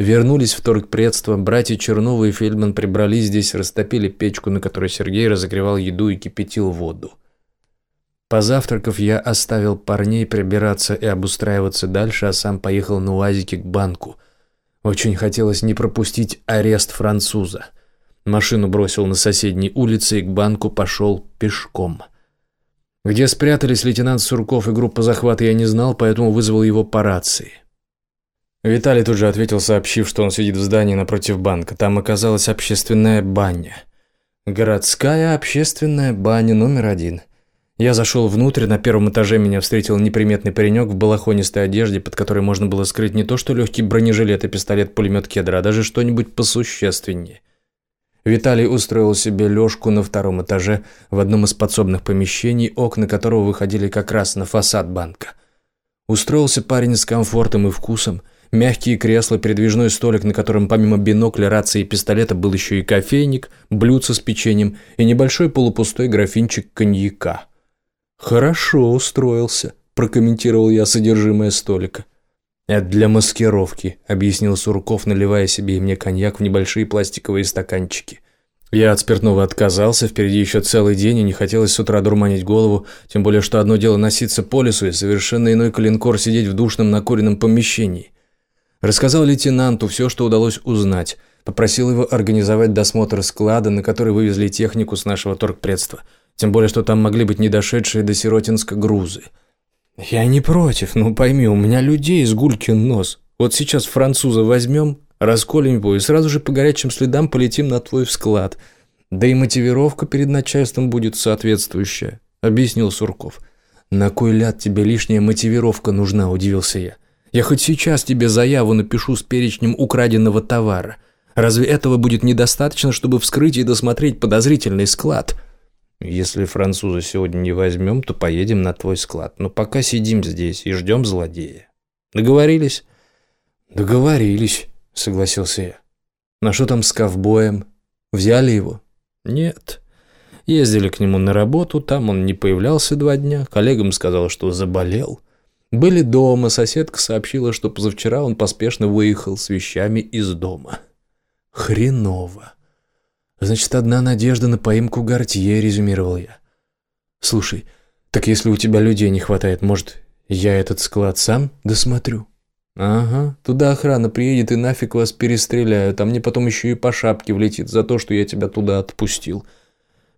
Вернулись в торгпредство, братья Черновы и Фельдман прибрались здесь, растопили печку, на которой Сергей разогревал еду и кипятил воду. Позавтракав, я оставил парней прибираться и обустраиваться дальше, а сам поехал на УАЗике к банку. Очень хотелось не пропустить арест француза. Машину бросил на соседней улице и к банку пошел пешком. Где спрятались лейтенант Сурков и группа захвата, я не знал, поэтому вызвал его по рации. Виталий тут же ответил, сообщив, что он сидит в здании напротив банка. Там оказалась общественная баня. Городская общественная баня номер один. Я зашел внутрь, на первом этаже меня встретил неприметный паренек в балахонистой одежде, под которой можно было скрыть не то что легкий бронежилет и пистолет-пулемет кедра, а даже что-нибудь посущественнее. Виталий устроил себе лёжку на втором этаже в одном из подсобных помещений, окна которого выходили как раз на фасад банка. Устроился парень с комфортом и вкусом, Мягкие кресла, передвижной столик, на котором помимо бинокля, рации и пистолета был еще и кофейник, блюдце с печеньем и небольшой полупустой графинчик коньяка. «Хорошо устроился», – прокомментировал я содержимое столика. «Это для маскировки», – объяснил Сурков, наливая себе и мне коньяк в небольшие пластиковые стаканчики. Я от спиртного отказался, впереди еще целый день, и не хотелось с утра дурманить голову, тем более, что одно дело носиться по лесу, и совершенно иной калинкор сидеть в душном накуренном помещении. Рассказал лейтенанту все, что удалось узнать. Попросил его организовать досмотр склада, на который вывезли технику с нашего торгпредства. Тем более, что там могли быть недошедшие до Сиротинска грузы. «Я не против, но пойми, у меня людей с гулькин нос. Вот сейчас француза возьмем, расколем его и сразу же по горячим следам полетим на твой склад. Да и мотивировка перед начальством будет соответствующая», — объяснил Сурков. «На кой ляд тебе лишняя мотивировка нужна?» – удивился я. Я хоть сейчас тебе заяву напишу с перечнем украденного товара. Разве этого будет недостаточно, чтобы вскрыть и досмотреть подозрительный склад? Если француза сегодня не возьмем, то поедем на твой склад. Но пока сидим здесь и ждем злодея. Договорились? Договорились, согласился я. На что там с ковбоем? Взяли его? Нет. Ездили к нему на работу, там он не появлялся два дня. Коллегам сказал, что заболел. Были дома, соседка сообщила, что позавчера он поспешно выехал с вещами из дома. Хреново. Значит, одна надежда на поимку Гортье, резюмировал я. Слушай, так если у тебя людей не хватает, может, я этот склад сам досмотрю? Ага, туда охрана приедет и нафиг вас перестреляют, а мне потом еще и по шапке влетит за то, что я тебя туда отпустил.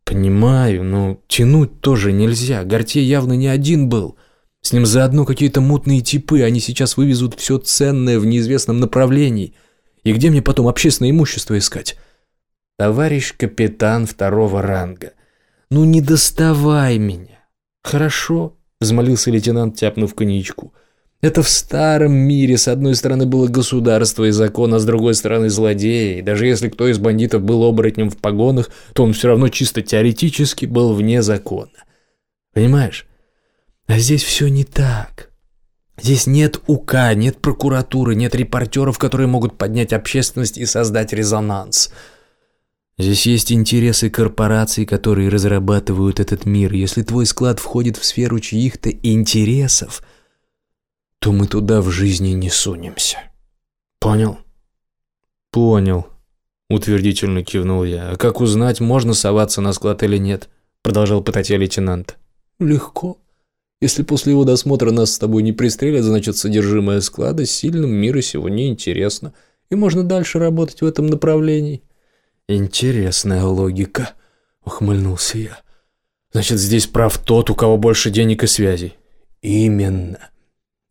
Понимаю, но тянуть тоже нельзя. Гортье явно не один был. С ним заодно какие-то мутные типы, они сейчас вывезут все ценное в неизвестном направлении. И где мне потом общественное имущество искать? Товарищ капитан второго ранга, ну не доставай меня. Хорошо, взмолился лейтенант, тяпнув коньячку. Это в старом мире с одной стороны было государство и закон, а с другой стороны злодеи. И даже если кто из бандитов был оборотнем в погонах, то он все равно чисто теоретически был вне закона. Понимаешь? А здесь все не так. Здесь нет УК, нет прокуратуры, нет репортеров, которые могут поднять общественность и создать резонанс. Здесь есть интересы корпораций, которые разрабатывают этот мир. Если твой склад входит в сферу чьих-то интересов, то мы туда в жизни не сунемся. Понял? Понял. Утвердительно кивнул я. А как узнать, можно соваться на склад или нет? Продолжал пытать я лейтенант. Легко. Если после его досмотра нас с тобой не пристрелят, значит, содержимое склада сильным мира сего не интересно, и можно дальше работать в этом направлении. Интересная логика, ухмыльнулся я. Значит, здесь прав тот, у кого больше денег и связей. Именно.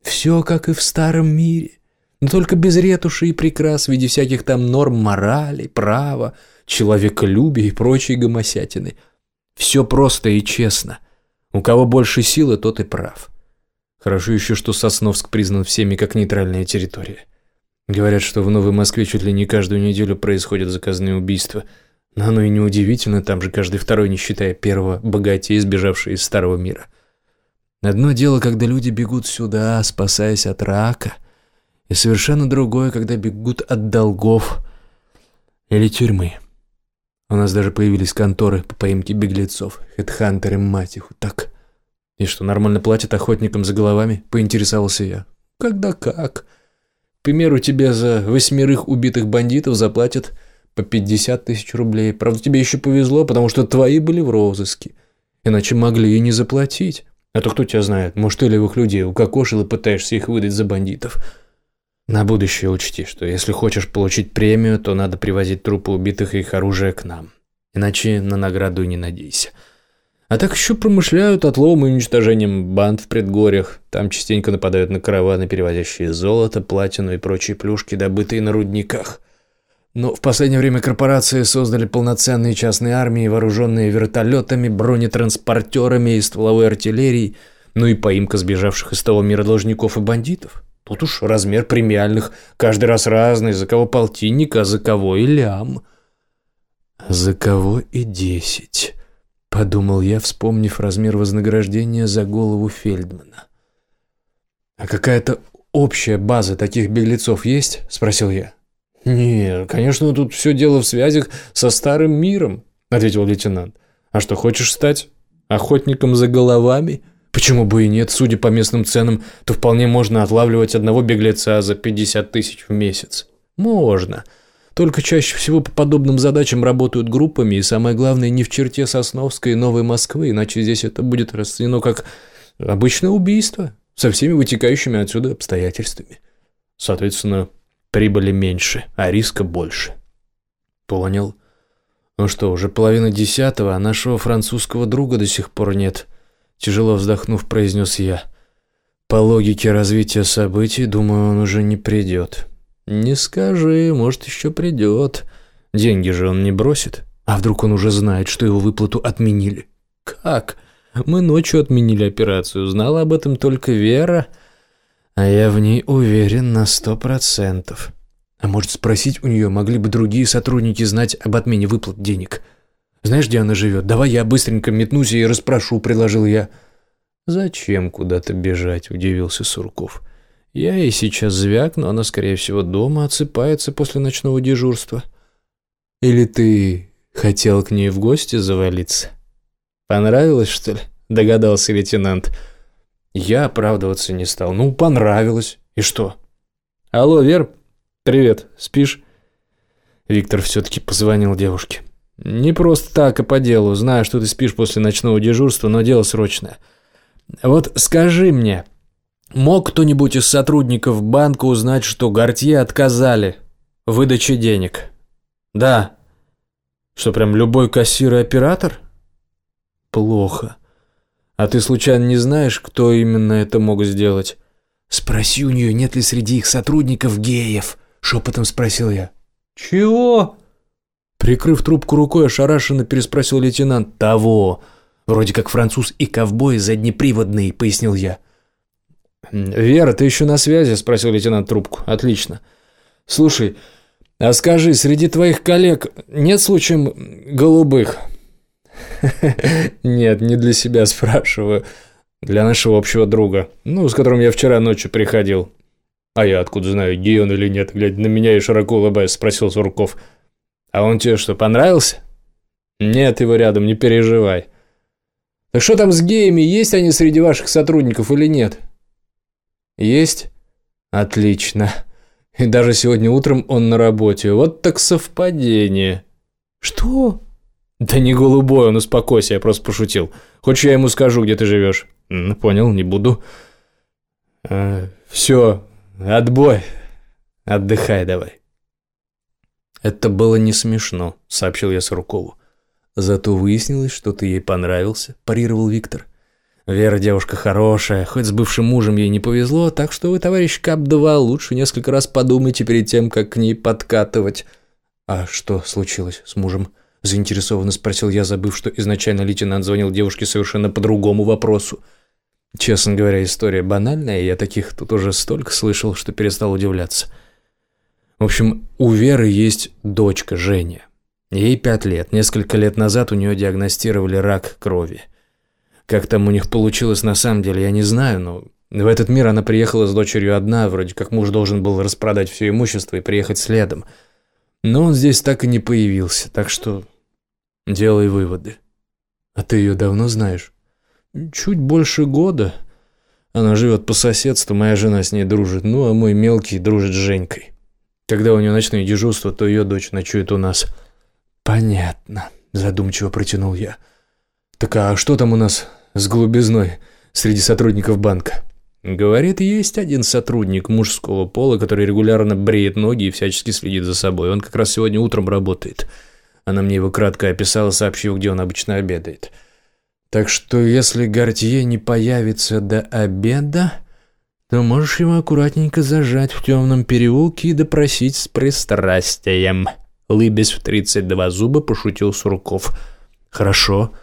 Все как и в старом мире, но только без ретуши и прикрас в виде всяких там норм морали, права, человеколюбия и прочей гомосятины. Все просто и честно – у кого больше силы, тот и прав. Хорошо еще, что Сосновск признан всеми как нейтральная территория. Говорят, что в Новой Москве чуть ли не каждую неделю происходят заказные убийства. Но оно и не удивительно, там же каждый второй, не считая первого, богатей, сбежавший из старого мира. Одно дело, когда люди бегут сюда, спасаясь от рака, и совершенно другое, когда бегут от долгов или тюрьмы. У нас даже появились конторы по поимке беглецов. Хедхантеры, мать их, так. И что, нормально платят охотникам за головами? Поинтересовался я. Когда как. К примеру, тебе за восьмерых убитых бандитов заплатят по 50 тысяч рублей. Правда, тебе еще повезло, потому что твои были в розыске. Иначе могли и не заплатить. А то кто тебя знает, может, ты левых людей укокошил и пытаешься их выдать за бандитов. На будущее учти, что если хочешь получить премию, то надо привозить трупы убитых и их оружие к нам. Иначе на награду не надейся. А так еще промышляют отловом и уничтожением банд в предгорьях. Там частенько нападают на караваны, перевозящие золото, платину и прочие плюшки, добытые на рудниках. Но в последнее время корпорации создали полноценные частные армии, вооруженные вертолетами, бронетранспортерами и стволовой артиллерией, ну и поимка сбежавших из того мира должников и бандитов. Тут уж размер премиальных каждый раз разный, за кого полтинник, а за кого и лям. За кого и десять, подумал я, вспомнив размер вознаграждения за голову Фельдмана. А какая-то общая база таких беглецов есть? спросил я. «Нет, конечно, тут все дело в связях со старым миром», — ответил лейтенант. «А что, хочешь стать охотником за головами?» Почему бы и нет, судя по местным ценам, то вполне можно отлавливать одного беглеца за 50 тысяч в месяц. Можно. Только чаще всего по подобным задачам работают группами, и самое главное, не в черте Сосновской и Новой Москвы, иначе здесь это будет расценено как обычное убийство, со всеми вытекающими отсюда обстоятельствами. Соответственно, прибыли меньше, а риска больше. Понял. Ну что, уже половина десятого, а нашего французского друга до сих пор нет. Тяжело вздохнув, произнес я. По логике развития событий, думаю, он уже не придет. Не скажи, может, еще придет. Деньги же он не бросит. А вдруг он уже знает, что его выплату отменили? Как? Мы ночью отменили операцию. Знала об этом только Вера. А я в ней уверен на сто процентов. А может спросить у нее, могли бы другие сотрудники знать об отмене выплат денег? Знаешь, где она живет? Давай я быстренько метнусь и расспрошу», — предложил я. «Зачем куда-то бежать?» — удивился Сурков. «Я ей сейчас звякну, она, скорее всего, дома отсыпается после ночного дежурства». «Или ты хотел к ней в гости завалиться?» «Понравилось, что ли?» — догадался лейтенант. Я оправдываться не стал. «Ну, понравилось. И что?» «Алло, Вер, привет, спишь?» Виктор все-таки позвонил девушке. Не просто так, а по делу. Знаю, что ты спишь после ночного дежурства, но дело срочное. Вот скажи мне, мог кто-нибудь из сотрудников банка узнать, что Гортье отказали в выдаче денег? Да. Что, прям любой кассир и оператор? Плохо. А ты случайно не знаешь, кто именно это мог сделать? Спроси у нее, нет ли среди их сотрудников геев, шепотом спросил я. Чего? Прикрыв трубку рукой, ошарашенно переспросил лейтенант. «Того! Вроде как француз и ковбой заднеприводный», — пояснил я. «Вера, ты еще на связи?» — спросил лейтенант трубку. «Отлично. Слушай, а скажи, среди твоих коллег нет случаем голубых?» «Нет, не для себя спрашиваю. Для нашего общего друга, ну, с которым я вчера ночью приходил». «А я откуда знаю, гей он или нет?» Глядя на меня и широко улыбаясь, спросил Сурков. «Сурков». А он тебе что, понравился? Нет его рядом, не переживай. Так что там с геями, есть они среди ваших сотрудников или нет? Есть? Отлично. И даже сегодня утром он на работе. Вот так совпадение. Что? Да не голубой, он успокойся, я просто пошутил. Хочешь, я ему скажу, где ты живешь? Ну, понял, не буду. А, все, отбой. Отдыхай давай. «Это было не смешно», — сообщил я Суркову. «Зато выяснилось, что ты ей понравился», – парировал Виктор. «Вера девушка хорошая, хоть с бывшим мужем ей не повезло, так что вы, товарищ Кап-2, лучше несколько раз подумайте перед тем, как к ней подкатывать». «А что случилось с мужем?» – заинтересованно спросил я, забыв, что изначально лейтенант звонил девушке совершенно по другому вопросу. Честно говоря, история банальная, я таких тут уже столько слышал, что перестал удивляться. В общем, у Веры есть дочка Женя. Ей пять лет. Несколько лет назад у нее диагностировали рак крови. Как там у них получилось на самом деле, я не знаю, но в этот мир она приехала с дочерью одна, вроде как муж должен был распродать все имущество и приехать следом. Но он здесь так и не появился, так что делай выводы. А ты ее давно знаешь? Чуть больше года. Она живет по соседству, моя жена с ней дружит, ну а мой мелкий дружит с Женькой. Когда у нее ночные дежурства, то ее дочь ночует у нас». «Понятно», – задумчиво протянул я. «Так а что там у нас с голубизной среди сотрудников банка?» Говорит, есть один сотрудник мужского пола, который регулярно бреет ноги и всячески следит за собой. Он как раз сегодня утром работает. Она мне его кратко описала, сообщив, где он обычно обедает. Так что если Гортье не появится до обеда, то можешь его аккуратненько зажать в темном переулке и допросить с пристрастием. Лыбясь в тридцать два зуба, пошутил Сурков. «Хорошо.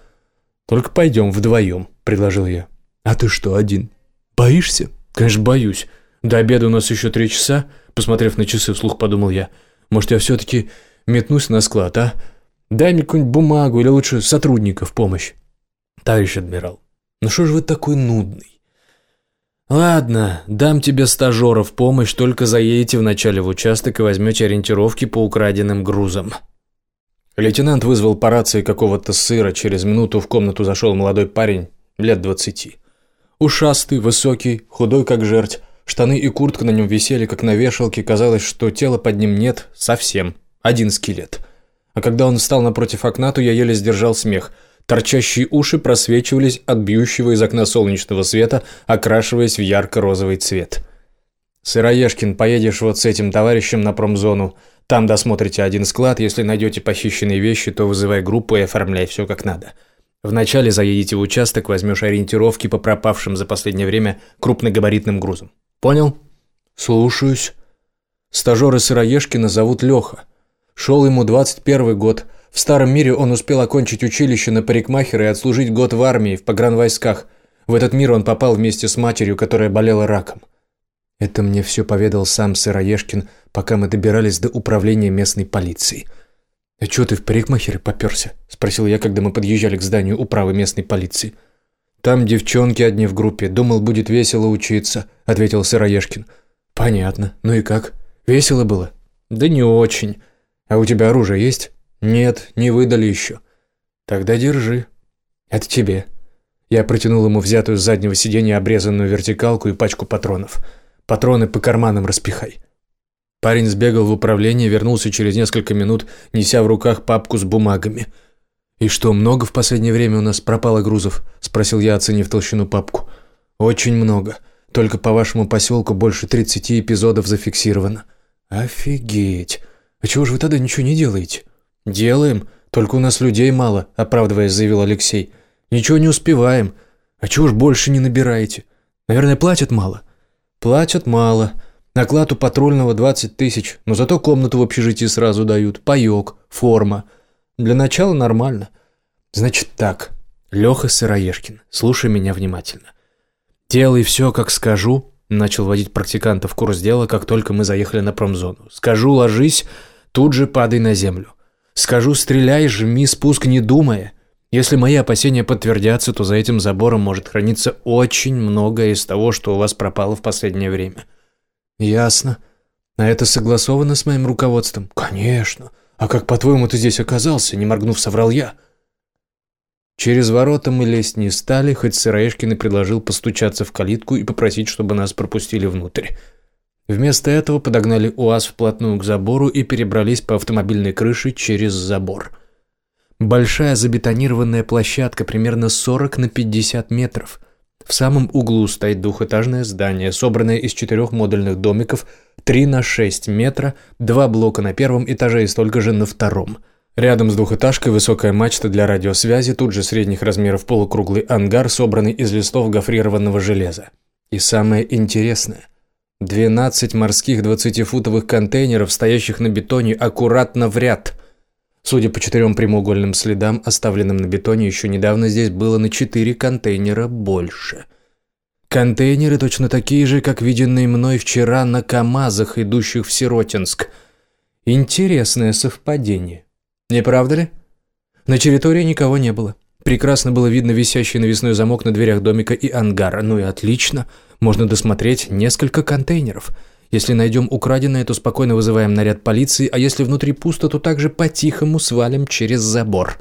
Только пойдем вдвоем», — предложил я. «А ты что, один?» «Боишься?» «Конечно, боюсь. До обеда у нас еще три часа», – посмотрев на часы, вслух подумал я. «Может, я все-таки метнусь на склад, а? Дай мне какую-нибудь бумагу или лучше сотрудника в помощь». «Товарищ адмирал, ну что же вы такой нудный?» «Ладно, дам тебе стажера в помощь, только заедете вначале в участок и возьмете ориентировки по украденным грузам». Лейтенант вызвал по рации какого-то сыра. Через минуту в комнату зашел молодой парень лет двадцати. Ушастый, высокий, худой как жерть. Штаны и куртка на нем висели, как на вешалке. Казалось, что тела под ним нет совсем. Один скелет. А когда он встал напротив окна, то я еле сдержал смех. Торчащие уши просвечивались от бьющего из окна солнечного света, окрашиваясь в ярко-розовый цвет. «Сыроежкин, поедешь вот с этим товарищем на промзону. Там досмотрите один склад. Если найдете похищенные вещи, то вызывай группу и оформляй все как надо. Вначале заедете в участок, возьмешь ориентировки по пропавшим за последнее время крупногабаритным грузам. Понял? Слушаюсь. Стажера Сыроежкина зовут Леха. Шел ему 21 год. В старом мире он успел окончить училище на парикмахера и отслужить год в армии, в погранвойсках. В этот мир он попал вместе с матерью, которая болела раком. Это мне все поведал сам Сыроежкин, пока мы добирались до управления местной полиции. «А чего ты в парикмахере попёрся?» – спросил я, когда мы подъезжали к зданию управы местной полиции. «Там девчонки одни в группе. Думал, будет весело учиться», – ответил Сыроежкин. «Понятно. Ну и как? Весело было?» «Да не очень. А у тебя оружие есть?» «Нет, не выдали еще». «Тогда держи. Это тебе». Я протянул ему взятую с заднего сиденья обрезанную вертикалку и пачку патронов. «Патроны по карманам распихай». Парень сбегал в управление, вернулся через несколько минут, неся в руках папку с бумагами. «И что, много в последнее время у нас пропало грузов?» – спросил я, оценив толщину папку. «Очень много. Только по вашему поселку больше 30 эпизодов зафиксировано». «Офигеть! А чего же вы тогда ничего не делаете?» «Делаем. Только у нас людей мало», – оправдываясь, заявил Алексей. «Ничего не успеваем. А чего ж больше не набираете? Наверное, платят мало?» «Платят мало. Наклад у патрульного 20 тысяч, но зато комнату в общежитии сразу дают, паёк, форма. Для начала нормально. Значит так, Леха Сыроежкин, слушай меня внимательно. Делай все, как скажу, начал водить практиканта в курс дела, как только мы заехали на промзону. Скажу, ложись, тут же падай на землю. Скажу, стреляй, жми спуск, не думая. Если мои опасения подтвердятся, то за этим забором может храниться очень многое из того, что у вас пропало в последнее время. «Ясно. А это согласовано с моим руководством?» «Конечно. А как, по-твоему, ты здесь оказался?» Не моргнув, соврал я. Через ворота мы лезть не стали, хоть Сыроежкин и предложил постучаться в калитку и попросить, чтобы нас пропустили внутрь. Вместо этого подогнали УАЗ вплотную к забору и перебрались по автомобильной крыше через забор. Большая забетонированная площадка примерно 40 на 50 метров – в самом углу стоит двухэтажное здание, собранное из четырех модульных домиков 3 на 6 метра, два блока на первом этаже и столько же на втором. Рядом с двухэтажкой высокая мачта для радиосвязи, тут же средних размеров полукруглый ангар, собранный из листов гофрированного железа. И самое интересное – 12 морских 20-футовых контейнеров, стоящих на бетоне аккуратно в ряд – Судя по четырем прямоугольным следам, оставленным на бетоне, еще недавно здесь было на четыре контейнера больше. Контейнеры точно такие же, как виденные мной вчера на КАМАЗах, идущих в Сиротинск. Интересное совпадение. Не правда ли? На территории никого не было. Прекрасно было видно висящий навесной замок на дверях домика и ангара. Ну и отлично. Можно досмотреть несколько контейнеров – если найдем украденное, то спокойно вызываем наряд полиции, а если внутри пусто, то также по-тихому свалим через забор.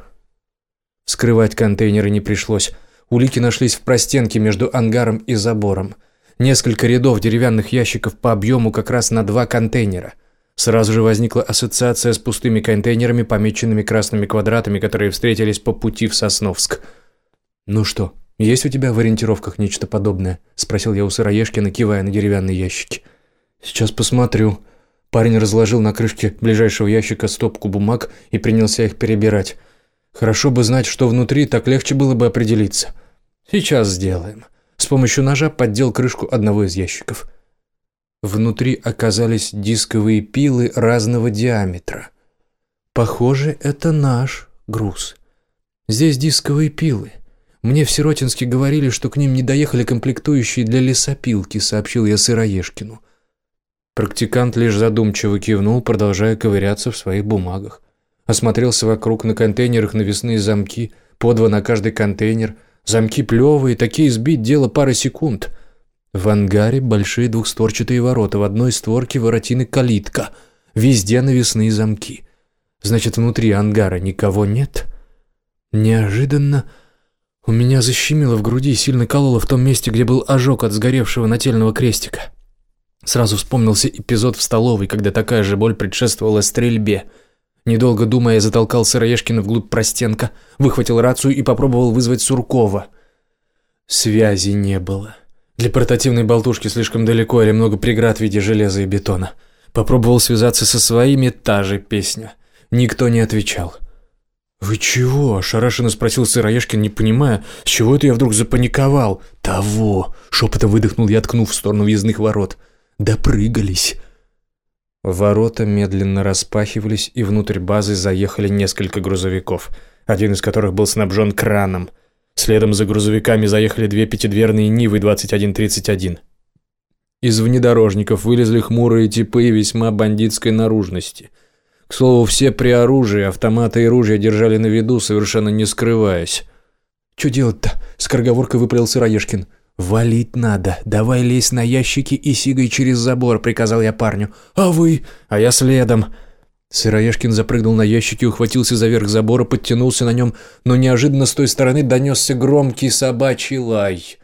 Скрывать контейнеры не пришлось. Улики нашлись в простенке между ангаром и забором. Несколько рядов деревянных ящиков по объему как раз на два контейнера. Сразу же возникла ассоциация с пустыми контейнерами, помеченными красными квадратами, которые встретились по пути в Сосновск. «Ну что, есть у тебя в ориентировках нечто подобное?» – спросил я у Сыроежкина, кивая на деревянные ящики. «Сейчас посмотрю». Парень разложил на крышке ближайшего ящика стопку бумаг и принялся их перебирать. Хорошо бы знать, что внутри, так легче было бы определиться. Сейчас сделаем. С помощью ножа поддел крышку одного из ящиков. Внутри оказались дисковые пилы разного диаметра. Похоже, это наш груз. Здесь дисковые пилы. Мне в Сиротинске говорили, что к ним не доехали комплектующие для лесопилки, сообщил я Сыроежкину. Практикант лишь задумчиво кивнул, продолжая ковыряться в своих бумагах. Осмотрелся вокруг, на контейнерах навесные замки, по два на каждый контейнер. Замки плевые, такие сбить дело пары секунд. В ангаре большие двухстворчатые ворота, в одной створке воротины калитка. Везде навесные замки. Значит, внутри ангара никого нет? Неожиданно у меня защемило в груди, сильно кололо в том месте, где был ожог от сгоревшего нательного крестика. Сразу вспомнился эпизод в столовой, когда такая же боль предшествовала стрельбе – Недолго думая, я затолкал Сыроежкина вглубь простенка, выхватил рацию и попробовал вызвать Суркова. Связи не было. Для портативной болтушки слишком далеко или много преград в виде железа и бетона. Попробовал связаться со своими, та же песня. Никто не отвечал. «Вы чего?» – ошарашенно спросил Сыроежкин, не понимая, с чего это я вдруг запаниковал. «Того!» – шепотом выдохнул я, ткнув в сторону въездных ворот. «Допрыгались!» Ворота медленно распахивались, и внутрь базы заехали несколько грузовиков, один из которых был снабжен краном. Следом за грузовиками заехали две пятидверные Нивы 2131. Из внедорожников вылезли хмурые типы весьма бандитской наружности. К слову, все при оружии, автоматы и ружья держали на виду, совершенно не скрываясь. «Чё делать-то?» – скороговоркой выпалил Сыроежкин. «Валить надо. Давай лезь на ящики и сигай через забор», — приказал я парню. «А вы?» «А я следом». Сыроежкин запрыгнул на ящики, ухватился за верх забора, подтянулся на нем, но неожиданно с той стороны донесся громкий собачий лай.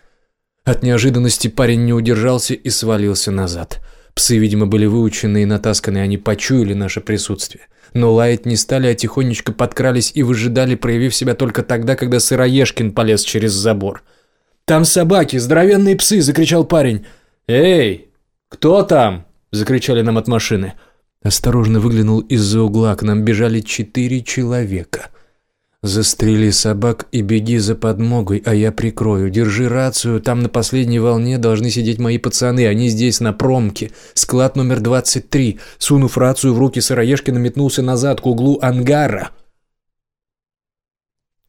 От неожиданности парень не удержался и свалился назад. Псы, видимо, были выучены и натасканы, они почуяли наше присутствие. Но лаять не стали, а тихонечко подкрались и выжидали, проявив себя только тогда, когда Сыроежкин полез через забор. Там собаки, здоровенные псы!» – закричал парень. «Эй, кто там?» – закричали нам от машины. Осторожно выглянул из-за угла, к нам бежали четыре человека. «Застрели собак и беги за подмогой, а я прикрою. Держи рацию, там на последней волне должны сидеть мои пацаны, они здесь на промке. Склад номер 23». Сунув рацию в руки Сыроежкина, метнулся назад к углу ангара.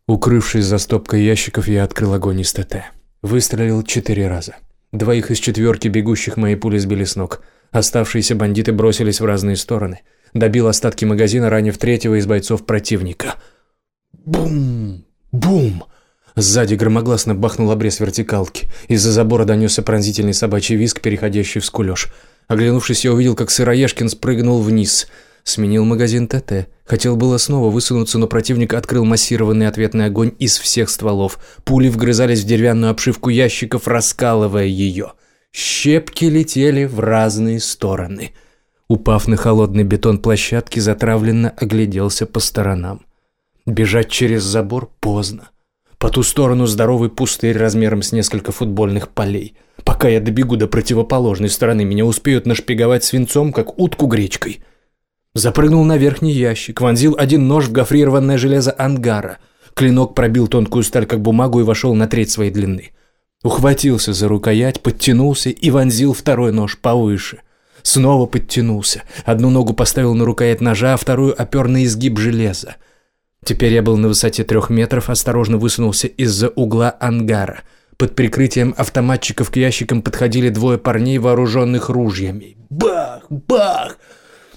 Укрывшись за стопкой ящиков, я открыл огонь из ТТ. Выстрелил четыре раза. Двоих из четверки бегущих мои пули сбили с ног. Оставшиеся бандиты бросились в разные стороны. Добил остатки магазина, ранив третьего из бойцов противника. Бум! Бум! Сзади громогласно бахнул обрез вертикалки. Из-за забора донесся пронзительный собачий визг, переходящий в скулеж. Оглянувшись, я увидел, как Сыроежкин спрыгнул вниз – Сменил магазин ТТ. Хотел было снова высунуться, но противник открыл массированный ответный огонь из всех стволов. Пули вгрызались в деревянную обшивку ящиков, раскалывая ее. Щепки летели в разные стороны. Упав на холодный бетон площадки, затравленно огляделся по сторонам. Бежать через забор поздно. По ту сторону здоровый пустырь размером с несколько футбольных полей. Пока я добегу до противоположной стороны, меня успеют нашпиговать свинцом, как утку гречкой. Запрыгнул на верхний ящик, вонзил один нож в гофрированное железо ангара. Клинок пробил тонкую сталь, как бумагу, и вошел на треть своей длины. Ухватился за рукоять, подтянулся и вонзил второй нож повыше. Снова подтянулся. Одну ногу поставил на рукоять ножа, а вторую опер на изгиб железа. Теперь я был на высоте трех метров, осторожно высунулся из-за угла ангара. Под прикрытием автоматчиков к ящикам подходили двое парней, вооруженных ружьями. Бах! Бах!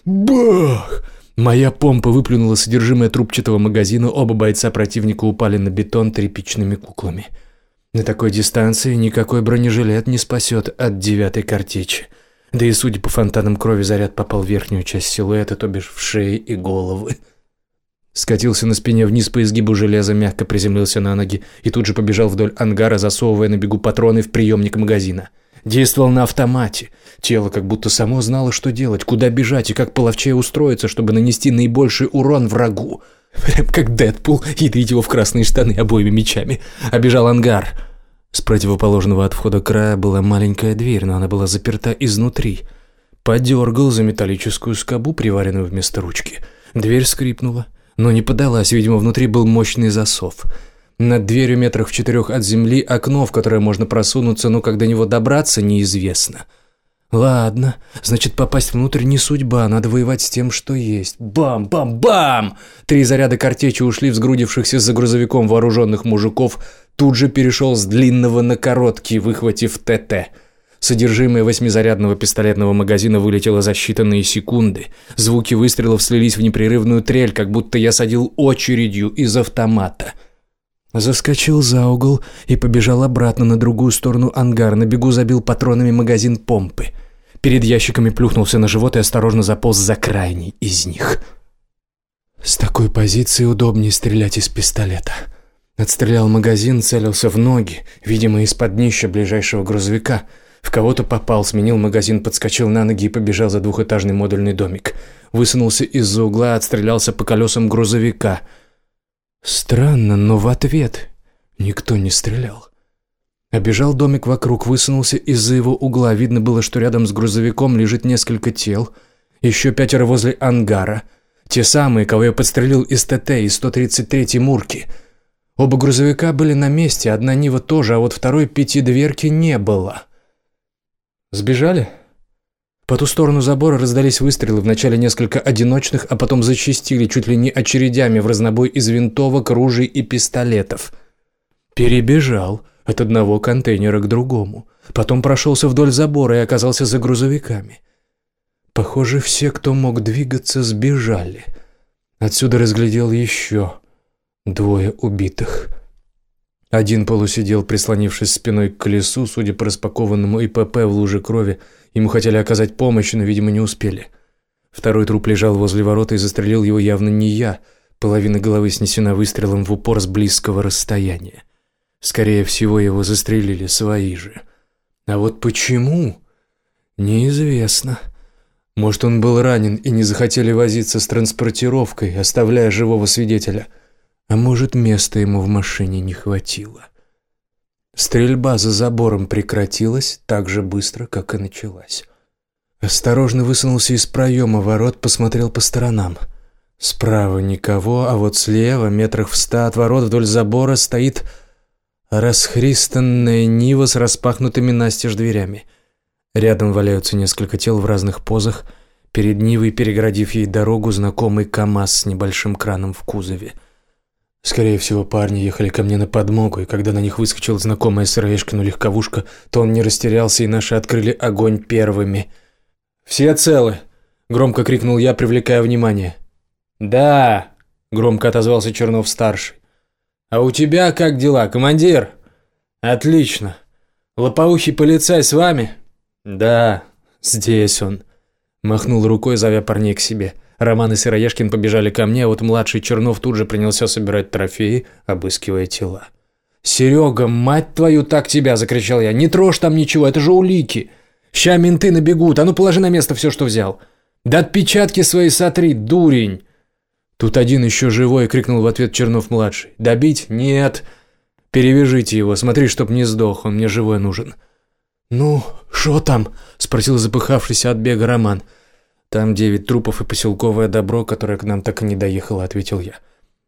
Бах! Моя помпа выплюнула содержимое трубчатого магазина, оба бойца противника упали на бетон тряпичными куклами. На такой дистанции никакой бронежилет не спасет от девятой картечи. Да и судя по фонтанам крови, заряд попал в верхнюю часть силуэта, то бишь в шеи и головы. Скатился на спине вниз по изгибу железа, мягко приземлился на ноги и тут же побежал вдоль ангара, засовывая на бегу патроны в приемник магазина. Действовал на автомате. Тело как будто само знало, что делать, куда бежать и как половчее устроиться, чтобы нанести наибольший урон врагу. Прям как Дэдпул, ядрить его в красные штаны обоими мечами. Обежал ангар. С противоположного от входа края была маленькая дверь, но она была заперта изнутри. Подергал за металлическую скобу, приваренную вместо ручки. Дверь скрипнула но не подалась, видимо, внутри был мощный засов. Над дверью метрах в четырех от земли окно, в которое можно просунуться, но как до него добраться, неизвестно. Ладно, значит, попасть внутрь не судьба, надо воевать с тем, что есть. Бам-бам-бам! Три заряда картечи ушли в сгрудившихся за грузовиком вооруженных мужиков, тут же перешел с длинного на короткий, выхватив ТТ. Содержимое восьмизарядного пистолетного магазина вылетело за считанные секунды. Звуки выстрелов слились в непрерывную трель, как будто я садил очередью из автомата. Заскочил за угол и побежал обратно на другую сторону ангара. На бегу забил патронами магазин помпы. Перед ящиками плюхнулся на живот и осторожно заполз за крайний из них. С такой позиции удобнее стрелять из пистолета. Отстрелял магазин, целился в ноги, видимо, из-под днища ближайшего грузовика – в кого-то попал, сменил магазин, подскочил на ноги и побежал за двухэтажный модульный домик. Высунулся из-за угла, отстрелялся по колесам грузовика. Странно, но в ответ никто не стрелял. Обежал домик вокруг, высунулся из-за его угла. Видно было, что рядом с грузовиком лежит несколько тел. Еще пятеро возле ангара. Те самые, кого я подстрелил из ТТ, из 133-й Мурки. Оба грузовика были на месте, одна Нива тоже, а вот второй пятидверки не было. Сбежали? По ту сторону забора раздались выстрелы, вначале несколько одиночных, а потом зачистили чуть ли не очередями в разнобой из винтовок, ружей и пистолетов. Перебежал от одного контейнера к другому. Потом прошелся вдоль забора и оказался за грузовиками. Похоже, все, кто мог двигаться, сбежали. Отсюда разглядел еще двое убитых. Один полусидел, прислонившись спиной к колесу, судя по распакованному ИПП в луже крови. Ему хотели оказать помощь, но, видимо, не успели. Второй труп лежал возле ворота и застрелил его явно не я. Половина головы снесена выстрелом в упор с близкого расстояния. Скорее всего, его застрелили свои же. А вот почему? Неизвестно. Может, он был ранен и не захотели возиться с транспортировкой, оставляя живого свидетеля – а может, места ему в машине не хватило. Стрельба за забором прекратилась так же быстро, как и началась. Осторожно высунулся из проема ворот, посмотрел по сторонам. Справа никого, а вот слева, метрах в ста от ворот вдоль забора, стоит расхристанная Нива с распахнутыми настежь дверями. Рядом валяются несколько тел в разных позах. Перед Нивой, перегородив ей дорогу, знакомый КамАЗ с небольшим краном в кузове. Скорее всего, парни ехали ко мне на подмогу, и когда на них выскочила знакомая сыроежкину легковушка, то он не растерялся, и наши открыли огонь первыми. «Все целы!» – громко крикнул я, привлекая внимание. «Да!» – громко отозвался Чернов-старший. «А у тебя как дела, командир?» «Отлично. Лопоухий полицай с вами?» «Да, здесь он», – махнул рукой, зовя парней к себе. Роман и Сыроежкин побежали ко мне, а вот младший Чернов тут же принялся собирать трофеи, обыскивая тела. «Серега, мать твою, так тебя!» – закричал я. «Не трожь там ничего, это же улики! Ща менты набегут, а ну положи на место все, что взял! Да отпечатки свои сотри, дурень!» Тут один еще живой крикнул в ответ Чернов-младший. «Добить? Нет!» «Перевяжите его, смотри, чтоб не сдох, он мне живой нужен». «Ну, что там?» – спросил запыхавшийся от бега Роман. Там девять трупов и поселковое добро, которое к нам так и не доехало, ответил я.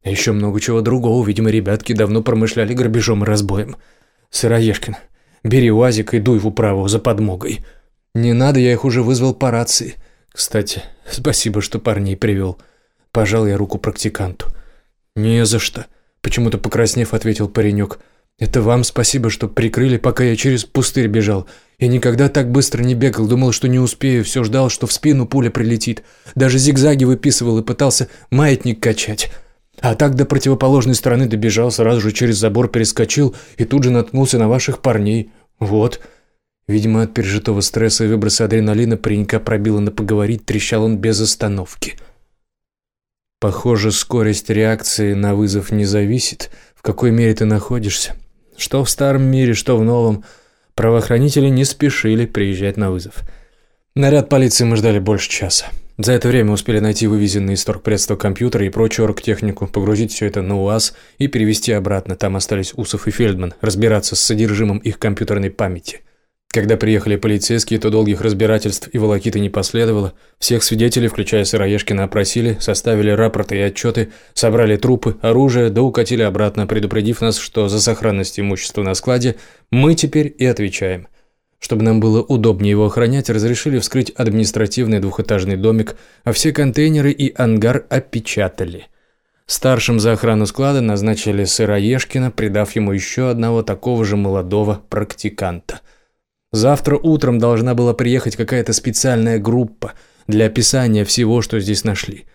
А еще много чего другого, видимо, ребятки давно промышляли грабежом и разбоем. Сыроежкин, бери УАЗик и дуй в управу за подмогой. Не надо, я их уже вызвал по рации. Кстати, спасибо, что парней привел. Пожал я руку практиканту. Не за что. Почему-то покраснев, ответил паренек. Это вам спасибо, что прикрыли, пока я через пустырь бежал. Я никогда так быстро не бегал, думал, что не успею, все ждал, что в спину пуля прилетит. Даже зигзаги выписывал и пытался маятник качать. А так до противоположной стороны добежал, сразу же через забор перескочил и тут же наткнулся на ваших парней. Вот. Видимо, от пережитого стресса и выброса адреналина паренька пробило на поговорить, трещал он без остановки. Похоже, скорость реакции на вызов не зависит, в какой мере ты находишься. Что в старом мире, что в новом. Правоохранители не спешили приезжать на вызов. Наряд полиции мы ждали больше часа. За это время успели найти вывезенные из торгпредства компьютеры и прочую оргтехнику, погрузить все это на УАЗ и перевести обратно. Там остались Усов и Фельдман, разбираться с содержимым их компьютерной памяти. Когда приехали полицейские, то долгих разбирательств и волокиты не последовало. Всех свидетелей, включая Сыроежкина, опросили, составили рапорты и отчеты, собрали трупы, оружие, да укатили обратно, предупредив нас, что за сохранность имущества на складе мы теперь и отвечаем. Чтобы нам было удобнее его охранять, разрешили вскрыть административный двухэтажный домик, а все контейнеры и ангар опечатали. Старшим за охрану склада назначили Сыроежкина, придав ему еще одного такого же молодого практиканта – Завтра утром должна была приехать какая-то специальная группа для описания всего, что здесь нашли.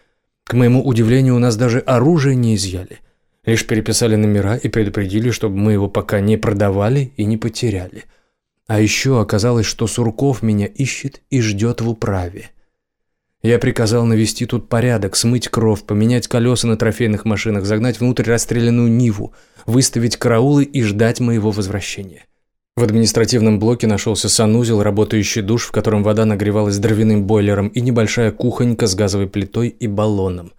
К моему удивлению, у нас даже оружие не изъяли. Лишь переписали номера и предупредили, чтобы мы его пока не продавали и не потеряли. А еще оказалось, что Сурков меня ищет и ждет в управе. Я приказал навести тут порядок, смыть кровь, поменять колеса на трофейных машинах, загнать внутрь расстрелянную Ниву, выставить караулы и ждать моего возвращения. В административном блоке нашелся санузел, работающий душ, в котором вода нагревалась дровяным бойлером, и небольшая кухонька с газовой плитой и баллоном.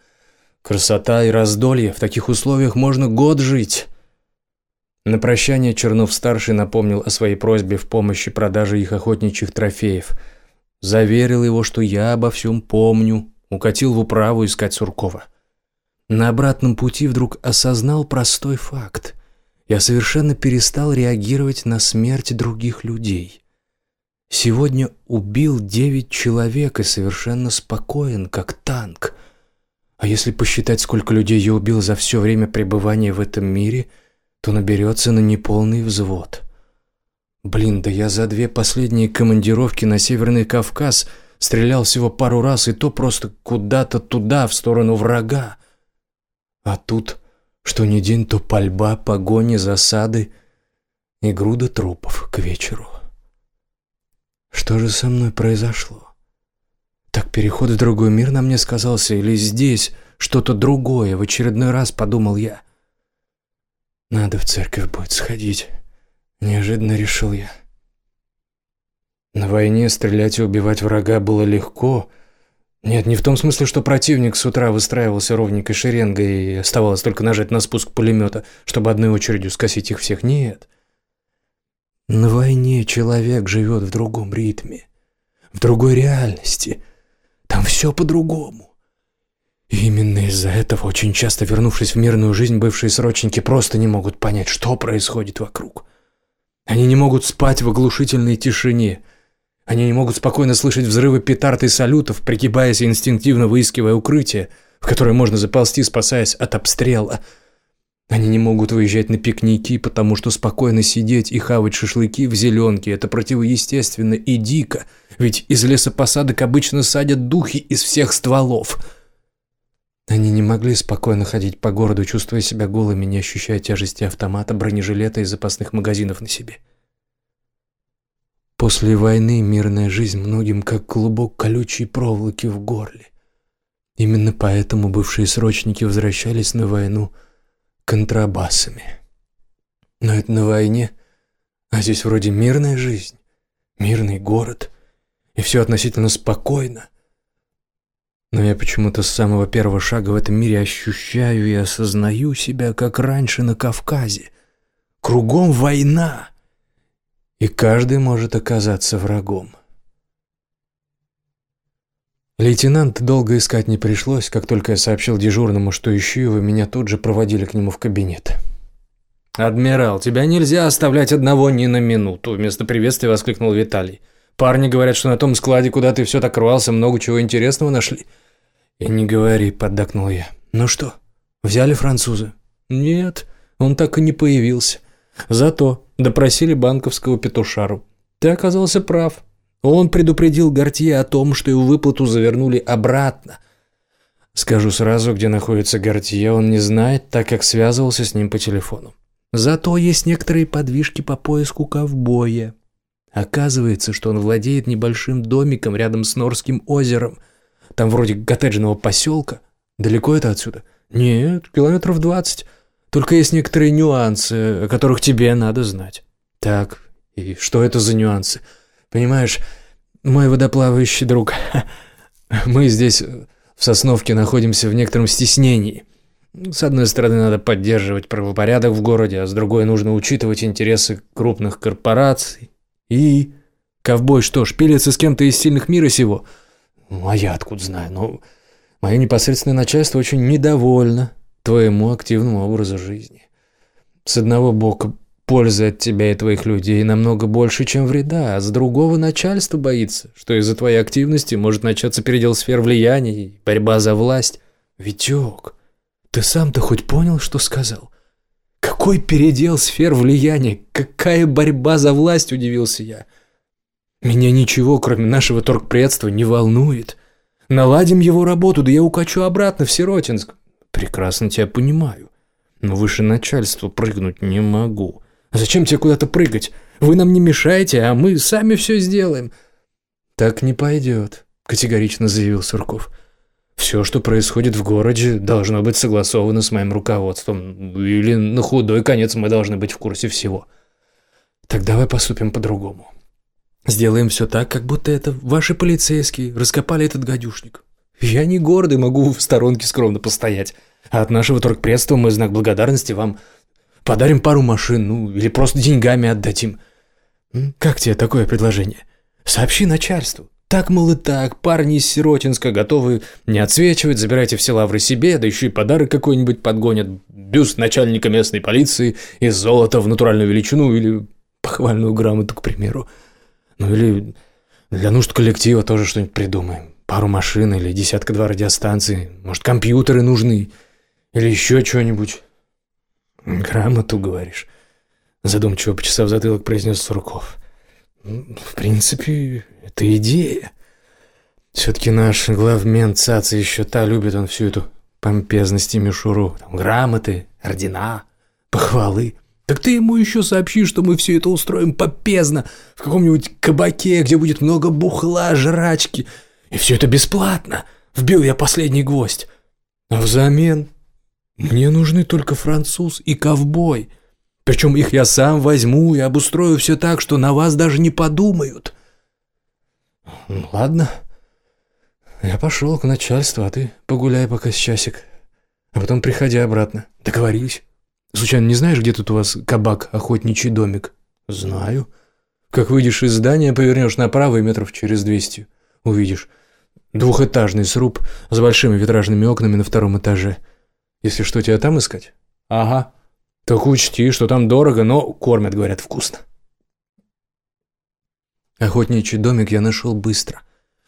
Красота и раздолье, в таких условиях можно год жить. На прощание Чернов-старший напомнил о своей просьбе в помощи продажи их охотничьих трофеев. Заверил его, что я обо всем помню, укатил в управу искать Суркова. На обратном пути вдруг осознал простой факт – я совершенно перестал реагировать на смерть других людей. Сегодня убил девять человек и совершенно спокоен, как танк. А если посчитать, сколько людей я убил за все время пребывания в этом мире, то наберется на неполный взвод. Блин, да я за две последние командировки на Северный Кавказ стрелял всего пару раз, и то просто куда-то туда, в сторону врага. А тут что ни день, то пальба, погони, засады и груда трупов к вечеру. Что же со мной произошло? Так переход в другой мир на мне сказался, или здесь что-то другое, в очередной раз подумал я. Надо в церковь будет сходить, неожиданно решил я. На войне стрелять и убивать врага было легко — нет, не в том смысле, что противник с утра выстраивался ровненькой шеренгой и оставалось только нажать на спуск пулемета, чтобы одной очередью скосить их всех. Нет. На войне человек живет в другом ритме, в другой реальности. Там все по-другому. И именно из-за этого, очень часто вернувшись в мирную жизнь, бывшие срочники просто не могут понять, что происходит вокруг. Они не могут спать в оглушительной тишине – они не могут спокойно слышать взрывы петард и салютов, пригибаясь и инстинктивно выискивая укрытие, в которое можно заползти, спасаясь от обстрела. Они не могут выезжать на пикники, потому что спокойно сидеть и хавать шашлыки в зеленке – это противоестественно и дико, ведь из лесопосадок обычно садят духи из всех стволов. Они не могли спокойно ходить по городу, чувствуя себя голыми, не ощущая тяжести автомата, бронежилета и запасных магазинов на себе. – После войны мирная жизнь многим как клубок колючей проволоки в горле. Именно поэтому бывшие срочники возвращались на войну контрабасами. Но это на войне, а здесь вроде мирная жизнь, мирный город, и все относительно спокойно. Но я почему-то с самого первого шага в этом мире ощущаю и осознаю себя, как раньше на Кавказе. Кругом война и каждый может оказаться врагом. Лейтенант долго искать не пришлось, как только я сообщил дежурному, что ищу его, меня тут же проводили к нему в кабинет. «Адмирал, тебя нельзя оставлять одного ни на минуту», – вместо приветствия воскликнул Виталий. «Парни говорят, что на том складе, куда ты все так рвался, много чего интересного нашли». «И не говори», – поддакнул я. «Ну что, взяли француза?» «Нет, он так и не появился. Зато допросили банковского петушару. Ты оказался прав. Он предупредил Гортье о том, что его выплату завернули обратно. Скажу сразу, где находится Гортье, он не знает, так как связывался с ним по телефону. Зато есть некоторые подвижки по поиску ковбоя. Оказывается, что он владеет небольшим домиком рядом с Норским озером. Там вроде коттеджного поселка. Далеко это отсюда? Нет, километров двадцать. Только есть некоторые нюансы, о которых тебе надо знать. Так, и что это за нюансы? Понимаешь, мой водоплавающий друг, мы здесь в Сосновке находимся в некотором стеснении. С одной стороны, надо поддерживать правопорядок в городе, а с другой нужно учитывать интересы крупных корпораций. И... Ковбой что, шпилится с кем-то из сильных мира сего? Ну, а я откуда знаю? Ну, мое непосредственное начальство очень недовольно твоему активному образу жизни. С одного бока пользы от тебя и твоих людей намного больше, чем вреда, а с другого начальство боится, что из-за твоей активности может начаться передел сфер влияния и борьба за власть. Витек, ты сам-то хоть понял, что сказал? Какой передел сфер влияния? Какая борьба за власть, удивился я. Меня ничего, кроме нашего торгпредства, не волнует. Наладим его работу, да я укачу обратно в Сиротинск. Прекрасно тебя понимаю. Но выше начальства прыгнуть не могу. Зачем тебе куда-то прыгать? Вы нам не мешаете, а мы сами все сделаем. Так не пойдет, категорично заявил Сурков. Все, что происходит в городе, должно быть согласовано с моим руководством. Или на худой конец мы должны быть в курсе всего. Так давай поступим по-другому. Сделаем все так, как будто это ваши полицейские раскопали этот гадюшник. Я не гордый, могу в сторонке скромно постоять. А от нашего торгпредства мы знак благодарности вам подарим пару машин, ну, или просто деньгами отдадим. Как тебе такое предложение? Сообщи начальству. Так, мол, и так, парни из Сиротинска готовы не отсвечивать, забирайте все лавры себе, да еще и подарок какой-нибудь подгонят, бюст начальника местной полиции из золота в натуральную величину или похвальную грамоту, к примеру. Ну или для нужд коллектива тоже что-нибудь придумаем. Пару машин или десятка-два радиостанций. Может, компьютеры нужны. Или еще что-нибудь. Грамоту, говоришь? Задумчиво почесав затылок, произнес Сурков. В принципе, это идея. Все-таки наш главмент Цаца еще та любит он всю эту помпезность и мишуру. Там, грамоты, ордена, похвалы. Так ты ему еще сообщи, что мы все это устроим попезно в каком-нибудь кабаке, где будет много бухла, жрачки. И все это бесплатно. Вбил я последний гвоздь. А взамен мне нужны только француз и ковбой. Причем их я сам возьму и обустрою все так, что на вас даже не подумают. Ну, ладно. Я пошел к начальству, а ты погуляй пока с часик. А потом приходи обратно. Договорились? Случайно не знаешь, где тут у вас кабак, охотничий домик? Знаю. Как выйдешь из здания, повернешь направо и метров через двести. Увидишь. Двухэтажный сруб с большими витражными окнами на втором этаже. Если что, тебя там искать? Ага. Так учти, что там дорого, но кормят, говорят, вкусно. Охотничий домик я нашел быстро.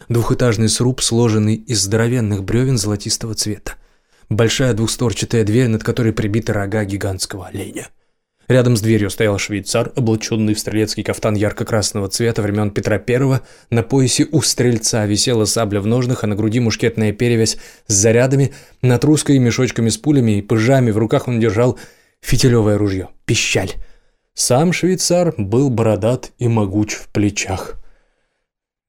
Двухэтажный сруб, сложенный из здоровенных бревен золотистого цвета. Большая двухстворчатая дверь, над которой прибиты рога гигантского оленя. Рядом с дверью стоял швейцар, облаченный в стрелецкий кафтан ярко-красного цвета времен Петра I. На поясе у стрельца висела сабля в ножнах, а на груди мушкетная перевязь с зарядами, над русской мешочками с пулями и пыжами. В руках он держал фитилевое ружье, пищаль. Сам швейцар был бородат и могуч в плечах.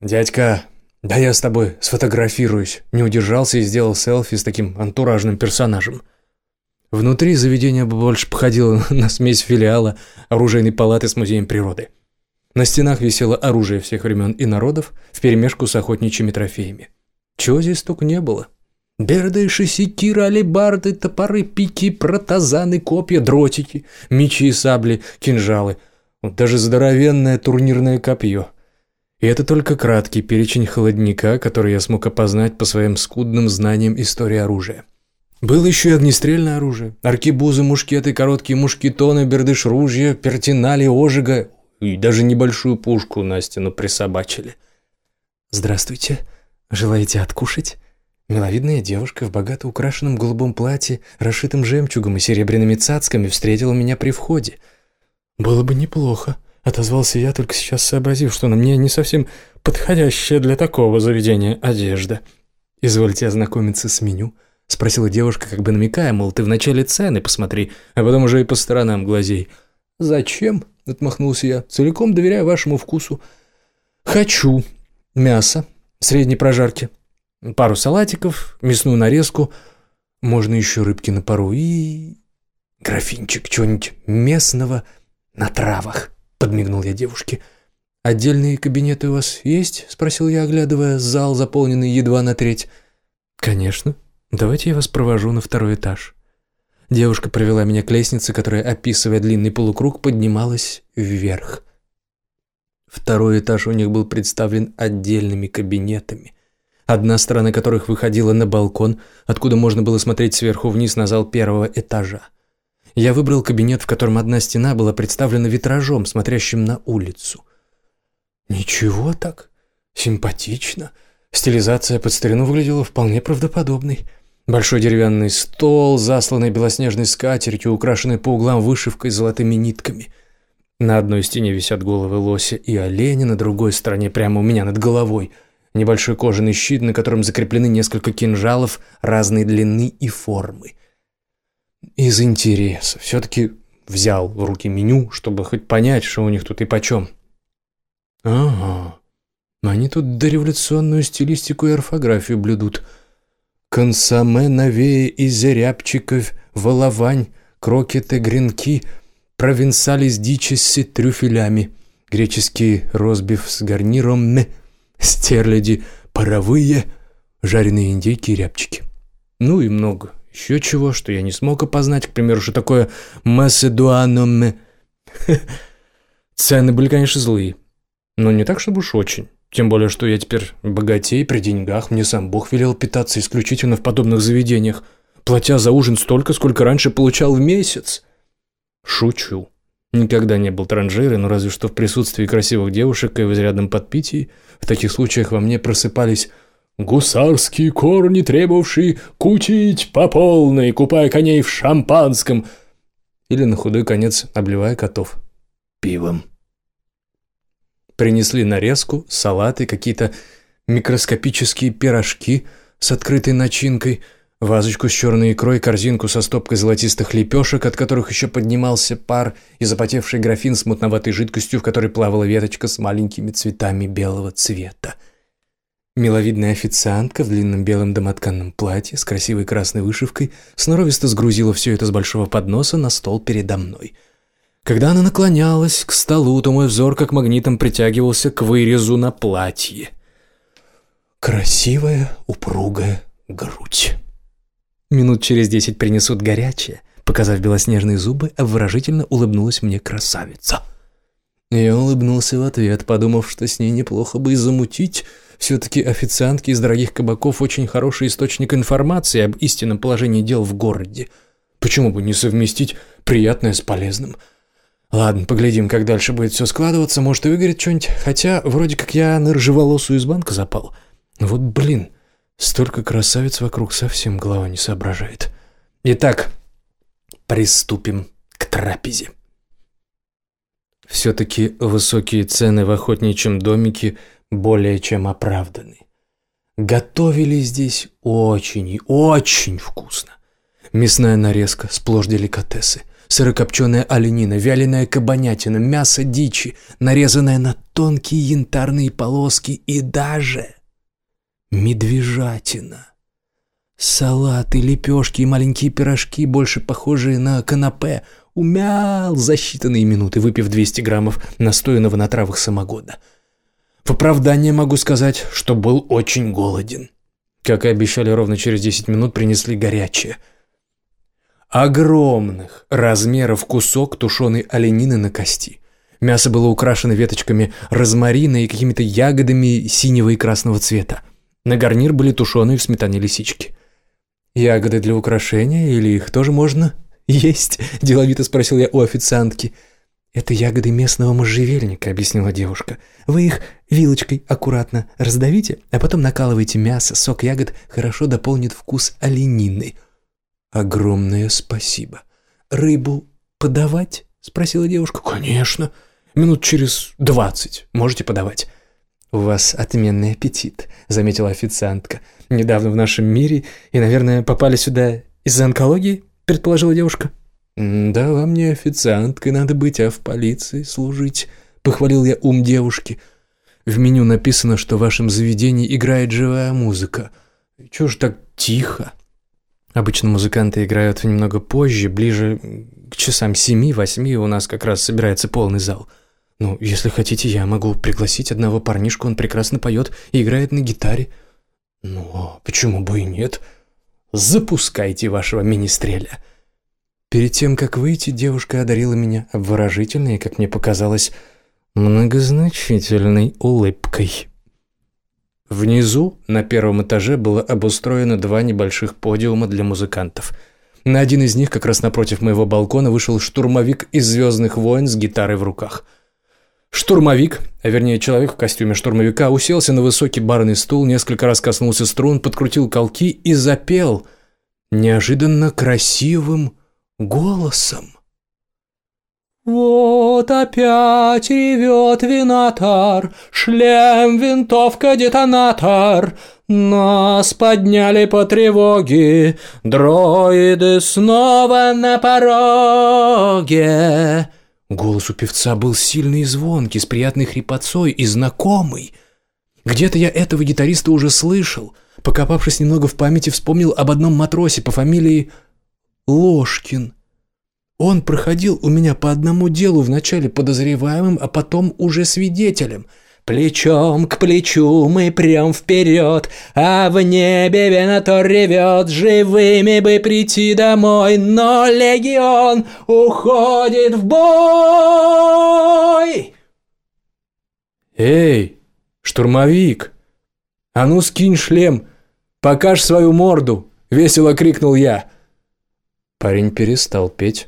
«Дядька, «Да я с тобой сфотографируюсь», не удержался и сделал селфи с таким антуражным персонажем. Внутри заведение больше походило на смесь филиала оружейной палаты с музеем природы. На стенах висело оружие всех времен и народов вперемешку с охотничьими трофеями. Чего здесь только не было. Бердыши, секиры, алебарды, топоры, пики, протазаны, копья, дротики, мечи, сабли, кинжалы. Даже здоровенное турнирное копье – и это только краткий перечень холодника, который я смог опознать по своим скудным знаниям истории оружия. Было еще и огнестрельное оружие. Аркебузы, мушкеты, короткие мушкетоны, бердыш ружья, пертинали, ожига и даже небольшую пушку на стену присобачили. «Здравствуйте. Желаете откушать?» Миловидная девушка в богато украшенном голубом платье, расшитым жемчугом и серебряными цацками встретила меня при входе. «Было бы неплохо», Отозвался я, только сейчас сообразив, что на мне не совсем подходящая для такого заведения одежда. «Извольте ознакомиться с меню», — спросила девушка, как бы намекая, мол, ты вначале цены посмотри, а потом уже и по сторонам глазей. «Зачем?» — отмахнулся я. «Целиком доверяю вашему вкусу». «Хочу мясо средней прожарки, пару салатиков, мясную нарезку, Можно еще рыбки на пару и... Графинчик чего-нибудь местного на травах, подмигнул я девушке. «Отдельные кабинеты у вас есть?» – спросил я, оглядывая зал, заполненный едва на треть. «Конечно. Давайте я вас провожу на второй этаж». Девушка провела меня к лестнице, которая, описывая длинный полукруг, поднималась вверх. Второй этаж у них был представлен отдельными кабинетами, одна сторона которых выходила на балкон, откуда можно было смотреть сверху вниз на зал первого этажа. Я выбрал кабинет, в котором одна стена была представлена витражом, смотрящим на улицу. Ничего так, симпатично. Стилизация под старину выглядела вполне правдоподобной. Большой деревянный стол, засланный белоснежной скатертью, украшенный по углам вышивкой золотыми нитками. На одной стене висят головы лося и оленя, на другой стороне, прямо у меня над головой, небольшой кожаный щит, на котором закреплены несколько кинжалов разной длины и формы. Из интереса. Все-таки взял в руки меню, чтобы хоть понять, что у них тут и почем. Ага, они тут дореволюционную стилистику и орфографию блюдут – консоме новее из рябчиков, воловань, крокеты, гренки, провинсали с дичи с трюфелями, греческий розбив с гарниром, стерляди, паровые, жареные индейки и рябчики. Ну и много. Еще чего, что я не смог опознать, к примеру, что такое маседуаноме. Цены были, конечно, злые, но не так, чтобы уж очень. Тем более, что я теперь богатей, при деньгах, мне сам Бог велел питаться исключительно в подобных заведениях, платя за ужин столько, сколько раньше получал в месяц. Шучу. Никогда не был транжирой, но разве что в присутствии красивых девушек и в изрядном подпитии. В таких случаях во мне просыпались гусарские корни, требовавшие кутить по полной, купая коней в шампанском. Или на худой конец обливая котов пивом. Принесли нарезку, салаты, какие-то микроскопические пирожки с открытой начинкой, вазочку с черной икрой, корзинку со стопкой золотистых лепешек, от которых еще поднимался пар, и запотевший графин с мутноватой жидкостью, в которой плавала веточка с маленькими цветами белого цвета. Миловидная официантка в длинном белом домотканном платье с красивой красной вышивкой сноровисто сгрузила все это с большого подноса на стол передо мной – когда она наклонялась к столу, то мой взор как магнитом притягивался к вырезу на платье. Красивая, упругая грудь. Минут через десять принесут горячее. Показав белоснежные зубы, обворожительно улыбнулась мне красавица. Я улыбнулся в ответ, подумав, что с ней неплохо бы и замутить. Все-таки официантки из дорогих кабаков очень хороший источник информации об истинном положении дел в городе. Почему бы не совместить приятное с полезным? — Ладно, поглядим, как дальше будет все складываться. Может, и выгорит что-нибудь. Хотя, вроде как я на рыжеволосую из банка запал. Вот блин, столько красавиц вокруг, совсем голова не соображает. Итак, приступим к трапезе. Все-таки высокие цены в охотничьем домике более чем оправданы. Готовили здесь очень и очень вкусно. Мясная нарезка, сплошь деликатесы сырокопченая оленина, вяленая кабанятина, мясо дичи, нарезанное на тонкие янтарные полоски и даже медвежатина. Салаты, лепешки и маленькие пирожки, больше похожие на канапе, умял за считанные минуты, выпив 200 граммов настоянного на травах самогода. В оправдание могу сказать, что был очень голоден. Как и обещали, ровно через 10 минут принесли горячее – огромных размеров кусок тушеной оленины на кости. Мясо было украшено веточками розмарина и какими-то ягодами синего и красного цвета. На гарнир были тушеные в сметане лисички. «Ягоды для украшения или их тоже можно есть?» – деловито спросил я у официантки. «Это ягоды местного можжевельника», – объяснила девушка. «Вы их вилочкой аккуратно раздавите, а потом накалываете мясо. Сок ягод хорошо дополнит вкус оленины». «Огромное спасибо. Рыбу подавать?» – спросила девушка. «Конечно. Минут через двадцать можете подавать». «У вас отменный аппетит», – заметила официантка. «Недавно в нашем мире и, наверное, попали сюда из-за онкологии?» – предположила девушка. «Да вам не официанткой надо быть, а в полиции служить», – похвалил я ум девушки. «В меню написано, что в вашем заведении играет живая музыка. Чего ж так тихо?» Обычно музыканты играют немного позже, ближе к часам семи-восьми у нас как раз собирается полный зал. Ну, если хотите, я могу пригласить одного парнишку, он прекрасно поет и играет на гитаре. Ну, почему бы и нет? Запускайте вашего министреля. Перед тем, как выйти, девушка одарила меня обворожительной, как мне показалось, многозначительной улыбкой. Внизу, на первом этаже, было обустроено два небольших подиума для музыкантов. На один из них, как раз напротив моего балкона, вышел штурмовик из «Звездных войн» с гитарой в руках. Штурмовик, а вернее человек в костюме штурмовика, уселся на высокий барный стул, несколько раз коснулся струн, подкрутил колки и запел неожиданно красивым голосом. Вот опять ревет винатор, шлем, винтовка, детонатор. Нас подняли по тревоге, дроиды снова на пороге. Голос у певца был сильный и звонкий, с приятной хрипотцой и знакомый. Где-то я этого гитариста уже слышал. Покопавшись немного в памяти, вспомнил об одном матросе по фамилии Ложкин. Он проходил у меня по одному делу, вначале подозреваемым, а потом уже свидетелем. Плечом к плечу мы прям вперед, а в небе Венатор ревет, живыми бы прийти домой, но легион уходит в бой. Эй, штурмовик, а ну скинь шлем, покажь свою морду, весело крикнул я. Парень перестал петь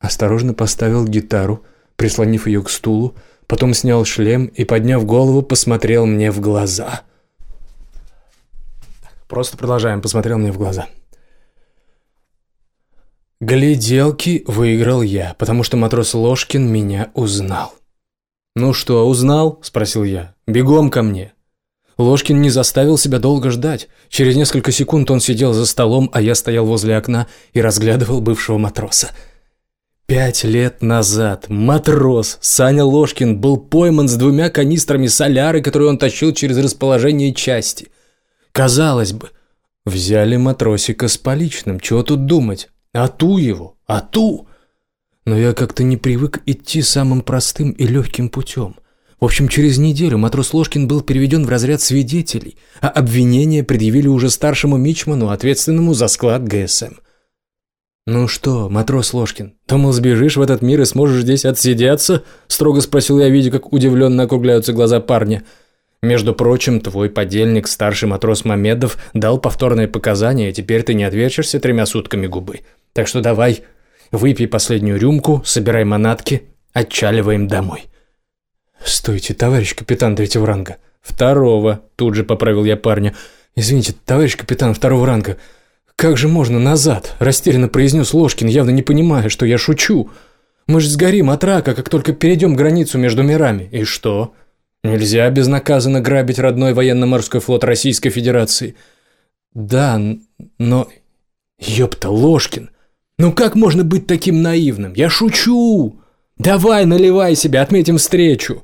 Осторожно поставил гитару, прислонив ее к стулу, потом снял шлем и, подняв голову, посмотрел мне в глаза. Просто продолжаем, посмотрел мне в глаза. Гляделки выиграл я, потому что матрос Ложкин меня узнал. «Ну что, узнал?» – спросил я. «Бегом ко мне». Ложкин не заставил себя долго ждать. Через несколько секунд он сидел за столом, а я стоял возле окна и разглядывал бывшего матроса – Пять лет назад матрос Саня Ложкин был пойман с двумя канистрами соляры, которые он тащил через расположение части. Казалось бы, взяли матросика с поличным, чего тут думать? А ту его, а ту! Но я как-то не привык идти самым простым и легким путем. В общем, через неделю матрос Ложкин был переведен в разряд свидетелей, а обвинения предъявили уже старшему мичману, ответственному за склад ГСМ. «Ну что, матрос Ложкин, думал, сбежишь в этот мир и сможешь здесь отсидеться?» – строго спросил я, видя, как удивленно округляются глаза парня. «Между прочим, твой подельник, старший матрос Мамедов, дал повторные показания, и теперь ты не отвечешься тремя сутками губы. Так что давай, выпей последнюю рюмку, собирай манатки, отчаливаем домой». «Стойте, товарищ капитан третьего ранга». «Второго», – тут же поправил я парня. «Извините, товарищ капитан второго ранга». «Как же можно назад?» – растерянно произнес Ложкин, явно не понимая, что я шучу. «Мы же сгорим от рака, как только перейдем границу между мирами. И что? Нельзя безнаказанно грабить родной военно-морской флот Российской Федерации». «Да, но...» «Ёпта, Ложкин! Ну как можно быть таким наивным? Я шучу! Давай, наливай себя, отметим встречу!»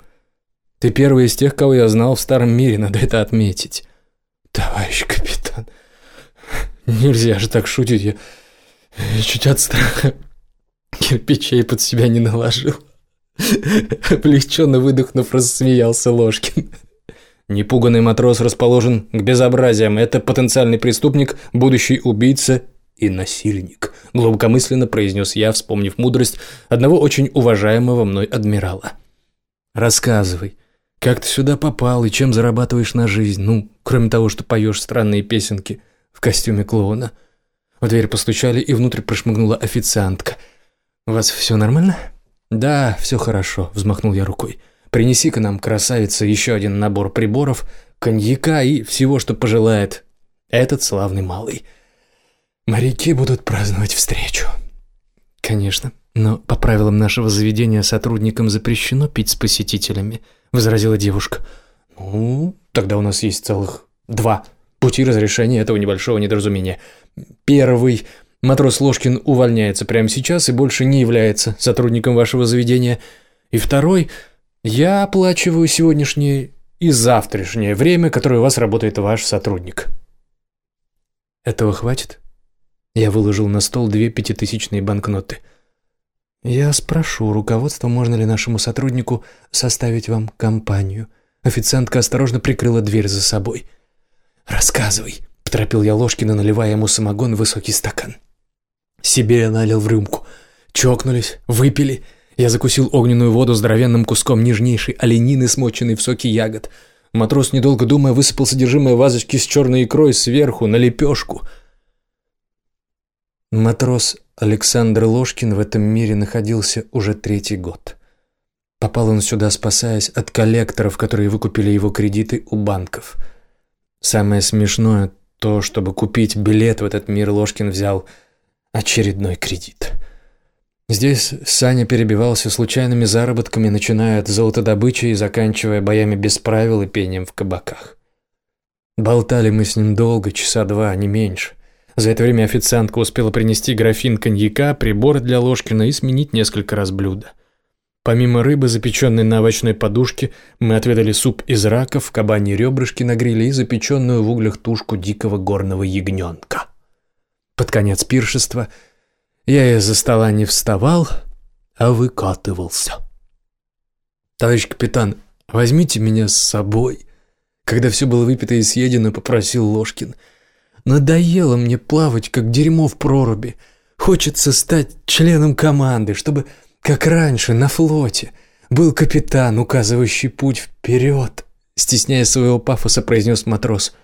«Ты первый из тех, кого я знал в Старом мире, надо это отметить». «Товарищ капитан...» Нельзя же так шутить, я, я чуть от страха кирпичей под себя не наложил. Облегченно выдохнув, рассмеялся Ложкин. Непуганный матрос расположен к безобразиям. Это потенциальный преступник, будущий убийца и насильник. Глубокомысленно произнес я, вспомнив мудрость одного очень уважаемого мной адмирала. Рассказывай, как ты сюда попал и чем зарабатываешь на жизнь? Ну, кроме того, что поешь странные песенки – в костюме клоуна. В дверь постучали, и внутрь прошмыгнула официантка. «У вас все нормально?» «Да, все хорошо», – взмахнул я рукой. «Принеси-ка нам, красавица, еще один набор приборов, коньяка и всего, что пожелает этот славный малый. Моряки будут праздновать встречу». «Конечно, но по правилам нашего заведения сотрудникам запрещено пить с посетителями», – возразила девушка. «Ну, тогда у нас есть целых два пути разрешения этого небольшого недоразумения. Первый. Матрос Ложкин увольняется прямо сейчас и больше не является сотрудником вашего заведения. И второй. Я оплачиваю сегодняшнее и завтрашнее время, которое у вас работает ваш сотрудник. Этого хватит? Я выложил на стол две пятитысячные банкноты. «Я спрошу руководство, можно ли нашему сотруднику составить вам компанию». Официантка осторожно прикрыла дверь за собой. «Рассказывай», — поторопил я Ложкина, наливая ему самогон в высокий стакан. Себе я налил в рюмку. Чокнулись, выпили. Я закусил огненную воду здоровенным куском нежнейшей оленины, смоченной в соке ягод. Матрос, недолго думая, высыпал содержимое вазочки с черной икрой сверху на лепешку. Матрос Александр Ложкин в этом мире находился уже третий год. Попал он сюда, спасаясь от коллекторов, которые выкупили его кредиты у банков. Самое смешное то, чтобы купить билет в этот мир, Ложкин взял очередной кредит. Здесь Саня перебивался случайными заработками, начиная от золотодобычи и заканчивая боями без правил и пением в кабаках. Болтали мы с ним долго, часа два, не меньше. За это время официантка успела принести графин коньяка, прибор для Ложкина и сменить несколько раз блюда. Помимо рыбы, запеченной на овощной подушке, мы отведали суп из раков, кабани ребрышки на гриле и запеченную в углях тушку дикого горного ягненка. Под конец пиршества – я из-за стола не вставал, а выкатывался. «Товарищ капитан, возьмите меня с собой», когда все было выпито и съедено, попросил Ложкин. «Надоело мне плавать, как дерьмо в проруби. Хочется стать членом команды, чтобы, как раньше, на флоте, был капитан, указывающий путь вперед», стесняя своего пафоса, произнес матрос.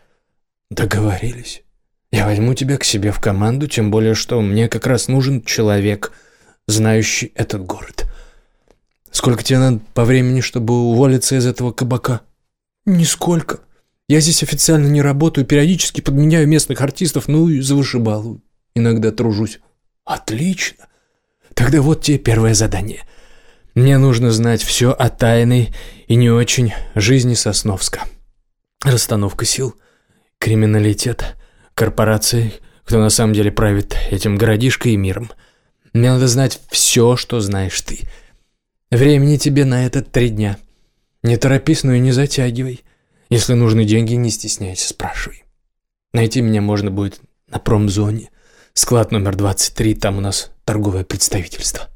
«Договорились». Я возьму тебя к себе в команду, тем более, что мне как раз нужен человек, знающий этот город. Сколько тебе надо по времени, чтобы уволиться из этого кабака? Нисколько. Я здесь официально не работаю, периодически подменяю местных артистов, ну и за вышибалу. Иногда тружусь. Отлично. Тогда вот тебе первое задание. Мне нужно знать все о тайной и не очень жизни Сосновска. Расстановка сил, криминалитет, корпорации, кто на самом деле правит этим городишкой и миром. Мне надо знать все, что знаешь ты. Времени тебе на это три дня. Не торопись, но и не затягивай. Если нужны деньги, не стесняйся, спрашивай. Найти меня можно будет на промзоне. Склад номер 23, там у нас торговое представительство.